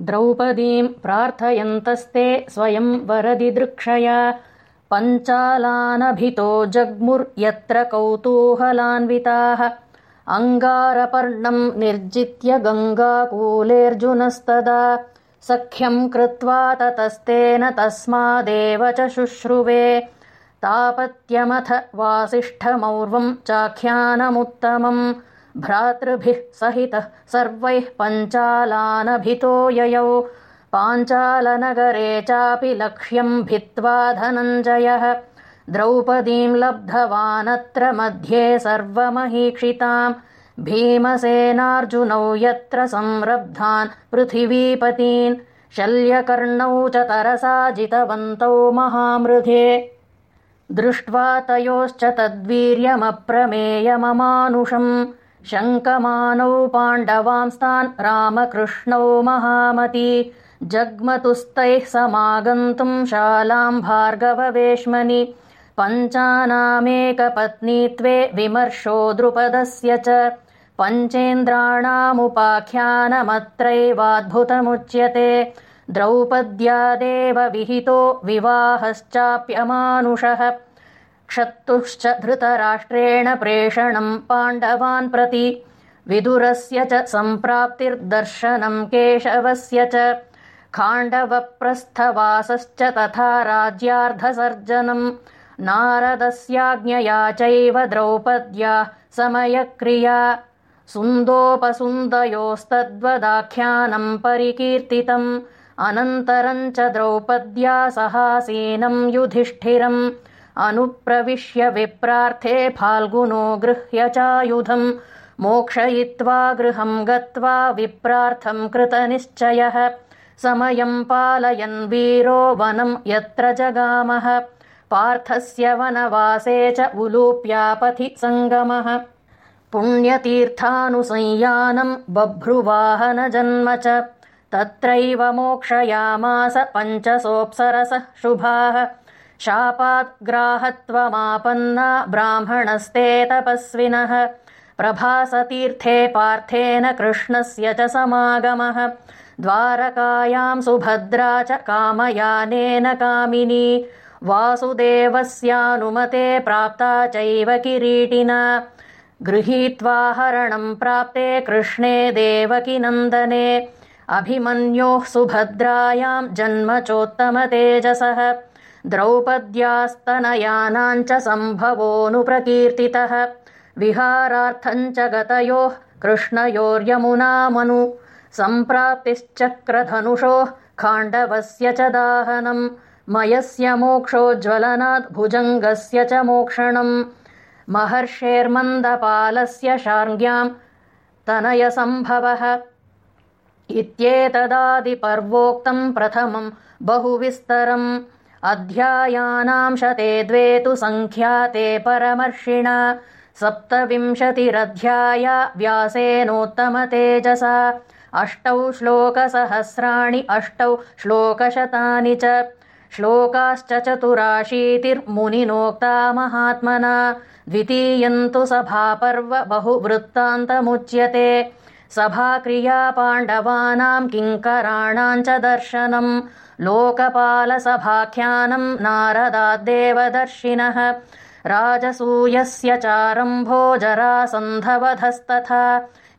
द्रौपदीम् प्रार्थयन्तस्ते स्वयं वरदिदृक्षया पञ्चालानभितो जग्मुर्यत्र कौतूहलान्विताः। अङ्गारपर्णम् निर्जित्य गङ्गाकूलेऽर्जुनस्तदा। सख्यम् कृत्वा ततस्तेन तस्मादेव च शुश्रुवे। तापत्यमथ वासिष्ठमौर्वम् चाख्यानमुत्तमम् भ्रातृभिः सहितः सर्वैः पञ्चालानभितो ययौ। पाञ्चालनगरे चापि लक्ष्यम् भित्त्वा धनञ्जयः। द्रौपदीम् लब्धवानत्र मध्ये सर्वमहीक्षिताम्। भीमसेनार्जुनौ यत्र संरब्धान् पृथिवीपतीन्। शल्यकर्णौ च तरसा जितवन्तौ महामृधे। दृष्ट्वा तयोश्च तद्वीर्यमप्रमेयममानुषम् शङ्कमानौ पाण्डवांस्तान् रामकृष्णौ महामती। जग्मतुस्तैः समागन्तुम् शालाम् भार्गववेश्मनि। पञ्चानामेकपत्नीत्वे विमर्शो द्रुपदस्य च। पञ्चेन्द्राणामुपाख्यानमत्रैवाद्भुतमुच्यते। द्रौपद्यादेव विहितो विवाहश्चाप्यमानुषः क्षत्तुश्च धृतराष्ट्रेण प्रेषणम् पाण्डवान् प्रति विदुरस्य च सम्प्राप्तिर्दर्शनम् केशवस्य च खाण्डवप्रस्थवासश्च तथा राज्यार्धसर्जनम् नारदस्याज्ञया चैव द्रौपद्या समयक्रिया सुन्दोपसुन्दयोस्तद्वदाख्यानम् परिकीर्तितम् अनन्तरम् च द्रौपद्या सहासीनम् युधिष्ठिरम् अनुप्रविश्य विप्रार्थे फाल्गुनो गृह्य चायुधम्। मोक्षयित्वा गृहम् गत्वा विप्रार्थम् कृतनिश्चयः समयम् पालयन् वीरो वनम् यत्र जगामः। पार्थस्य वनवासे च उलूप्यापथि सङ्गमः। पुण्यतीर्थानुसंयानम् बभ्रुवाहनजन्म च। तत्रैव मोक्षयामास पञ्चसोऽप्सरसः शुभाः शापाद्ग्राहत्वमापन्ना ब्राह्मणस्ते तपस्विनः। प्रभासतीर्थे पार्थेन कृष्णस्य च समागमः। द्वारकायाम् सुभद्रा च कामयानेन कामिनी। वासुदेवस्यानुमते प्राप्ता चैव किरीटिना। गृहीत्वा हरणम् प्राप्ते कृष्णे देवकिनन्दने। अभिमन्योः सुभद्रायाम् जन्म चोत्तमतेजसः द्रौपद्यास्तनयानाम् च सम्भवोऽनुप्रकीर्तितः विहारार्थम् च गतयोः कृष्णयोर्यमुनामनु। सम्प्राप्तिश्चक्रधनुषोः खाण्डवस्य च दाहनम् मयस्य मोक्षोज्ज्वलनात् भुजङ्गस्य च मोक्षणम्। महर्षेर्मन्दपालस्य शार्ङ्ग्याम् तनयसम्भवः। इत्येतदादिपर्वोक्तम् प्रथमम् बहुविस्तरम् अध्यायानाम् शते द्वे तु सङ्ख्याते परमर्षिणा। सप्तविंशतिरध्याया व्यासेनोत्तमतेजसा। अष्टौ श्लोकसहस्राणि अष्टौ श्लोकशतानि च। श्लोकाश्च चतुराशीतिर्मुनिनोक्ता महात्मना। द्वितीयन्तु सभापर्व बहुवृत्तान्तमुच्यते सभाक्रिया पाण्डवानाम् किङ्कराणाम् च दर्शनम्। लोकपालसभाख्यानम् नारदाद्देवदर्शिनः। राजसूयस्य चारम्भो जरासन्धवधस्तथा